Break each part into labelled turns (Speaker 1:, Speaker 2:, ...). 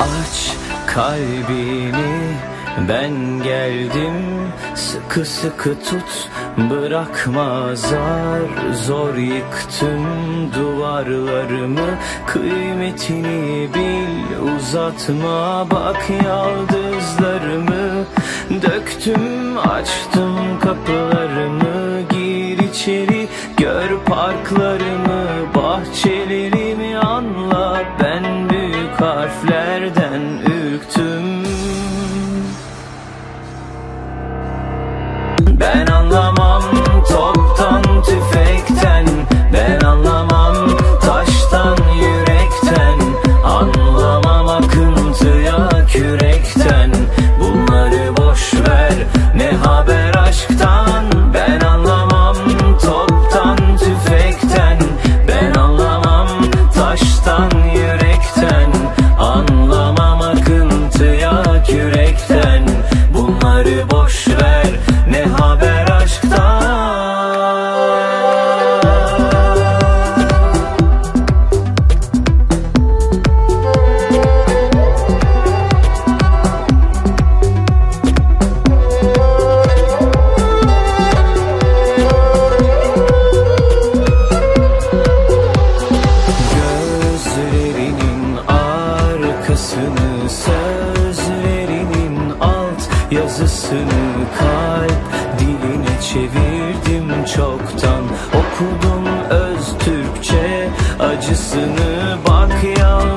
Speaker 1: Aç kalbini ben geldim. Sıkı sıkı tut bırakma zar. Zor yıktım duvarlarımı kıymetini bil. Uzatma bak yaldızlarımı. Döktüm açtım kapılarımı. Gir içeri gör parkları. turn çevirdim çoktan. Okudum öz Türkçe acısını. Bak yalnız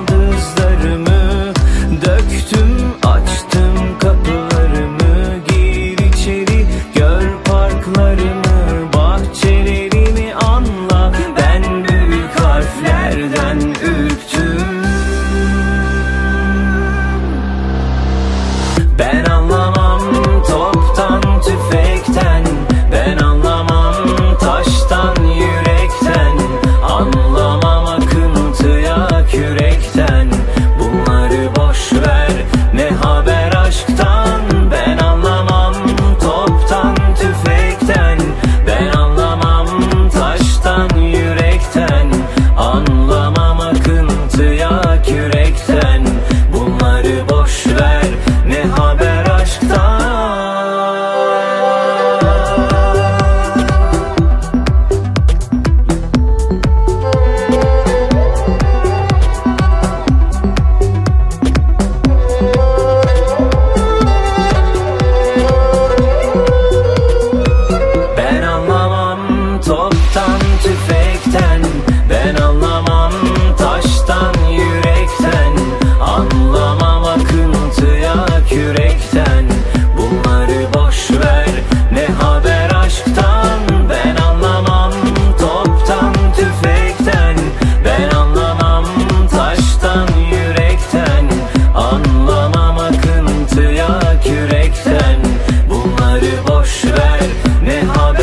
Speaker 1: boş ver ne haber?